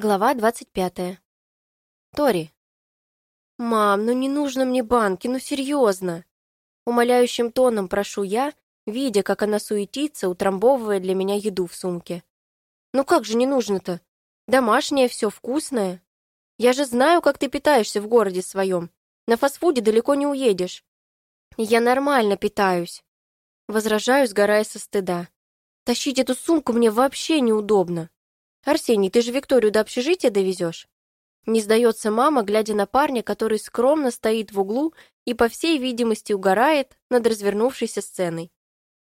Глава 25. Тори. «Мам, ну не нужно мне банки, ну серьезно!» Умоляющим тоном прошу я, видя, как она суетится, утрамбовывая для меня еду в сумке. «Ну как же не нужно-то? Домашнее все, вкусное. Я же знаю, как ты питаешься в городе своем. На фастфуде далеко не уедешь». «Я нормально питаюсь», — возражаю, сгорая со стыда. «Тащить эту сумку мне вообще неудобно». «Арсений, ты же Викторию до общежития довезешь?» Не сдается мама, глядя на парня, который скромно стоит в углу и, по всей видимости, угорает над развернувшейся сценой.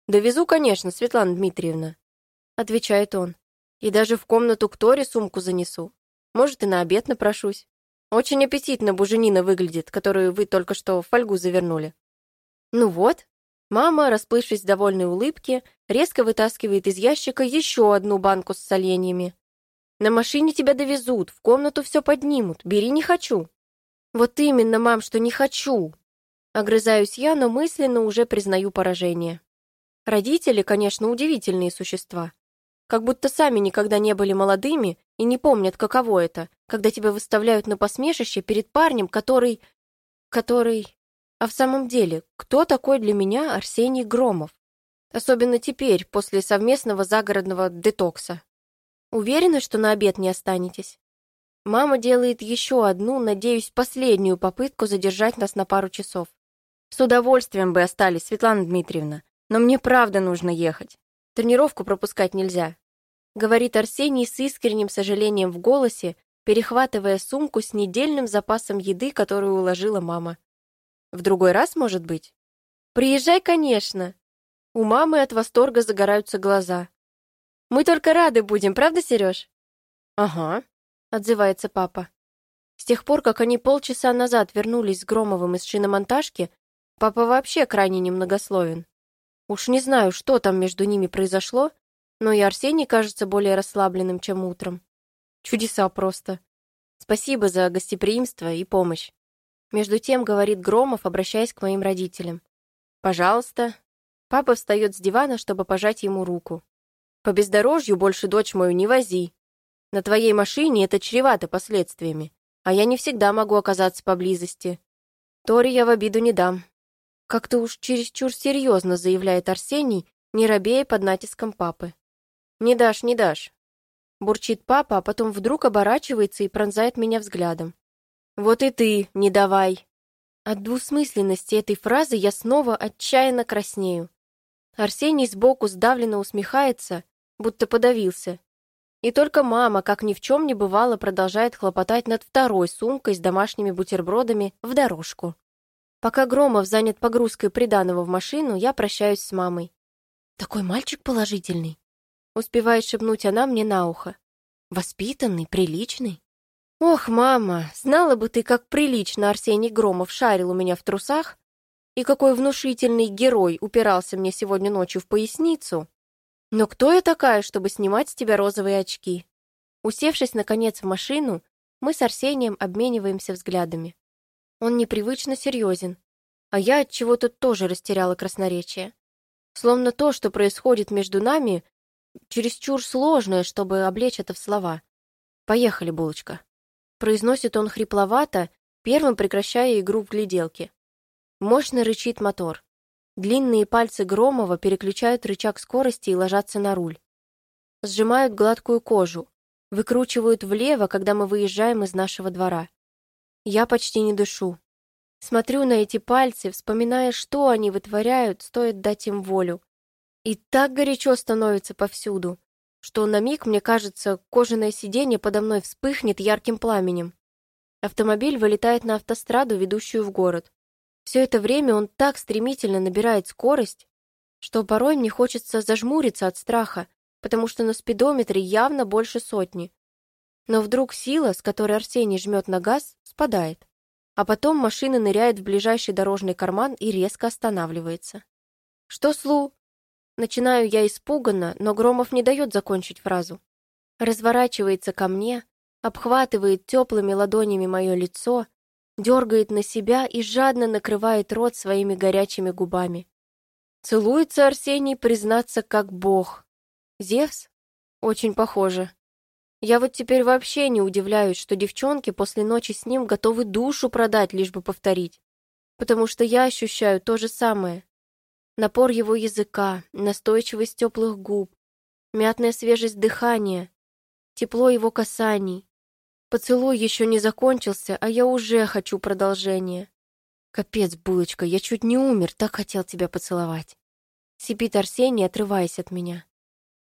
«Довезу, конечно, Светлана Дмитриевна», — отвечает он. «И даже в комнату к Торе сумку занесу. Может, и на обед напрошусь. Очень аппетитно буженина выглядит, которую вы только что в фольгу завернули». «Ну вот», Мама, расплывшись в довольной улыбке, резко вытаскивает из ящика еще одну банку с соленьями. На машине тебя довезут, в комнату все поднимут. Бери не хочу». «Вот именно, мам, что не хочу». Огрызаюсь я, но мысленно уже признаю поражение. Родители, конечно, удивительные существа. Как будто сами никогда не были молодыми и не помнят, каково это, когда тебя выставляют на посмешище перед парнем, который... который... А в самом деле, кто такой для меня Арсений Громов? Особенно теперь, после совместного загородного детокса. Уверены, что на обед не останетесь? Мама делает еще одну, надеюсь, последнюю попытку задержать нас на пару часов. С удовольствием бы остались, Светлана Дмитриевна, но мне правда нужно ехать. Тренировку пропускать нельзя. Говорит Арсений с искренним сожалением в голосе, перехватывая сумку с недельным запасом еды, которую уложила мама. В другой раз, может быть? Приезжай, конечно. У мамы от восторга загораются глаза. Мы только рады будем, правда, Сереж?» «Ага», — отзывается папа. С тех пор, как они полчаса назад вернулись с Громовым из шиномонтажки, папа вообще крайне немногословен. Уж не знаю, что там между ними произошло, но и Арсений кажется более расслабленным, чем утром. Чудеса просто. Спасибо за гостеприимство и помощь. Между тем, говорит Громов, обращаясь к моим родителям. «Пожалуйста». Папа встает с дивана, чтобы пожать ему руку. По бездорожью больше дочь мою не вози. На твоей машине это чревато последствиями, а я не всегда могу оказаться поблизости. Тори я в обиду не дам. Как-то уж чересчур серьезно заявляет Арсений, не робея под натиском папы. «Не дашь, не дашь», — бурчит папа, а потом вдруг оборачивается и пронзает меня взглядом. «Вот и ты, не давай!» От двусмысленности этой фразы я снова отчаянно краснею. Арсений сбоку сдавленно усмехается, будто подавился. И только мама, как ни в чем не бывало, продолжает хлопотать над второй сумкой с домашними бутербродами в дорожку. Пока Громов занят погрузкой приданого в машину, я прощаюсь с мамой. «Такой мальчик положительный», — успевает шепнуть она мне на ухо. «Воспитанный, приличный». «Ох, мама, знала бы ты, как прилично Арсений Громов шарил у меня в трусах, и какой внушительный герой упирался мне сегодня ночью в поясницу, но кто я такая, чтобы снимать с тебя розовые очки? Усевшись, наконец, в машину, мы с Арсением обмениваемся взглядами. Он непривычно серьезен, а я от чего-то тоже растеряла красноречие. Словно то, что происходит между нами, чересчур сложное, чтобы облечь это в слова. «Поехали, булочка», — произносит он хрипловато, первым прекращая игру в гляделки. Мощно рычит мотор. Длинные пальцы Громова переключают рычаг скорости и ложатся на руль. Сжимают гладкую кожу, выкручивают влево, когда мы выезжаем из нашего двора. Я почти не дышу. Смотрю на эти пальцы, вспоминая, что они вытворяют, стоит дать им волю. И так горячо становится повсюду, что на миг, мне кажется, кожаное сиденье подо мной вспыхнет ярким пламенем. Автомобиль вылетает на автостраду, ведущую в город. Все это время он так стремительно набирает скорость, что порой мне хочется зажмуриться от страха, потому что на спидометре явно больше сотни. Но вдруг сила, с которой Арсений жмет на газ, спадает. А потом машина ныряет в ближайший дорожный карман и резко останавливается. «Что, Слу?» Начинаю я испуганно, но Громов не дает закончить фразу. Разворачивается ко мне, обхватывает теплыми ладонями мое лицо дергает на себя и жадно накрывает рот своими горячими губами. Целуется Арсений, признаться, как бог. Зевс? Очень похоже. Я вот теперь вообще не удивляюсь, что девчонки после ночи с ним готовы душу продать, лишь бы повторить. Потому что я ощущаю то же самое. Напор его языка, настойчивость теплых губ, мятная свежесть дыхания, тепло его касаний. Поцелуй еще не закончился, а я уже хочу продолжения. Капец, булочка, я чуть не умер, так хотел тебя поцеловать. Сипит Арсений, отрываясь от меня.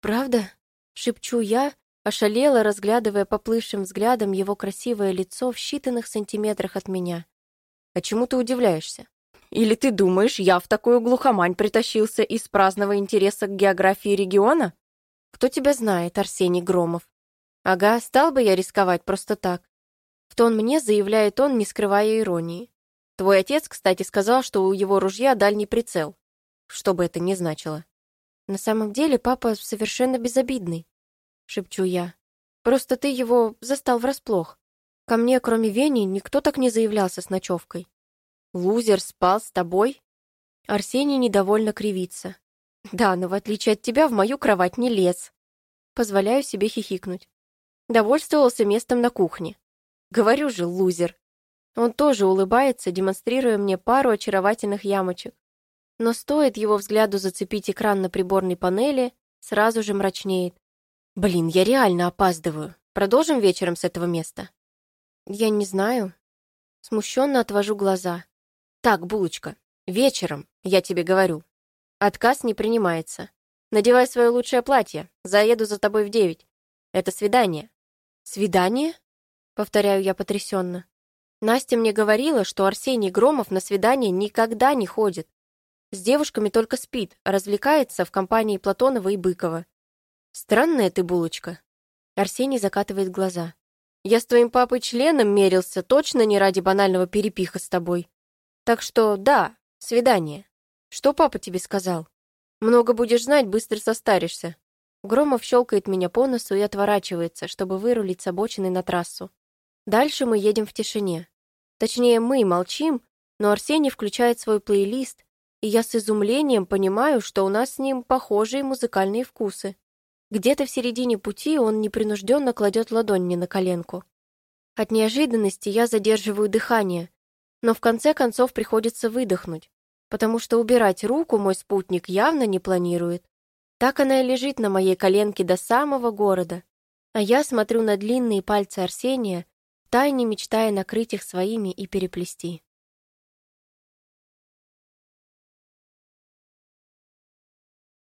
Правда? Шепчу я, ошалела, разглядывая поплывшим взглядом его красивое лицо в считанных сантиметрах от меня. «А чему ты удивляешься? Или ты думаешь, я в такую глухомань притащился из праздного интереса к географии региона? Кто тебя знает, Арсений Громов? Ага, стал бы я рисковать просто так. В тон мне заявляет он, не скрывая иронии. Твой отец, кстати, сказал, что у его ружья дальний прицел. Что бы это ни значило. На самом деле папа совершенно безобидный. — шепчу я. «Просто ты его застал врасплох. Ко мне, кроме Вени, никто так не заявлялся с ночевкой. Лузер спал с тобой?» Арсений недовольно кривится. «Да, но в отличие от тебя в мою кровать не лез». Позволяю себе хихикнуть. Довольствовался местом на кухне. Говорю же, лузер. Он тоже улыбается, демонстрируя мне пару очаровательных ямочек. Но стоит его взгляду зацепить экран на приборной панели, сразу же мрачнеет. Блин, я реально опаздываю. Продолжим вечером с этого места? Я не знаю. Смущенно отвожу глаза. Так, булочка, вечером, я тебе говорю. Отказ не принимается. Надевай свое лучшее платье. Заеду за тобой в девять. Это свидание. Свидание? Повторяю я потрясенно. Настя мне говорила, что Арсений Громов на свидание никогда не ходит. С девушками только спит, развлекается в компании Платонова и Быкова. «Странная ты булочка». Арсений закатывает глаза. «Я с твоим папой членом мерился, точно не ради банального перепиха с тобой. Так что, да, свидание. Что папа тебе сказал? Много будешь знать, быстро состаришься». Громов щелкает меня по носу и отворачивается, чтобы вырулить с обочины на трассу. Дальше мы едем в тишине. Точнее, мы молчим, но Арсений включает свой плейлист, и я с изумлением понимаю, что у нас с ним похожие музыкальные вкусы. Где-то в середине пути он непринужденно кладет ладонь мне на коленку. От неожиданности я задерживаю дыхание, но в конце концов приходится выдохнуть, потому что убирать руку мой спутник явно не планирует. Так она и лежит на моей коленке до самого города, а я смотрю на длинные пальцы Арсения, тайне мечтая накрыть их своими и переплести.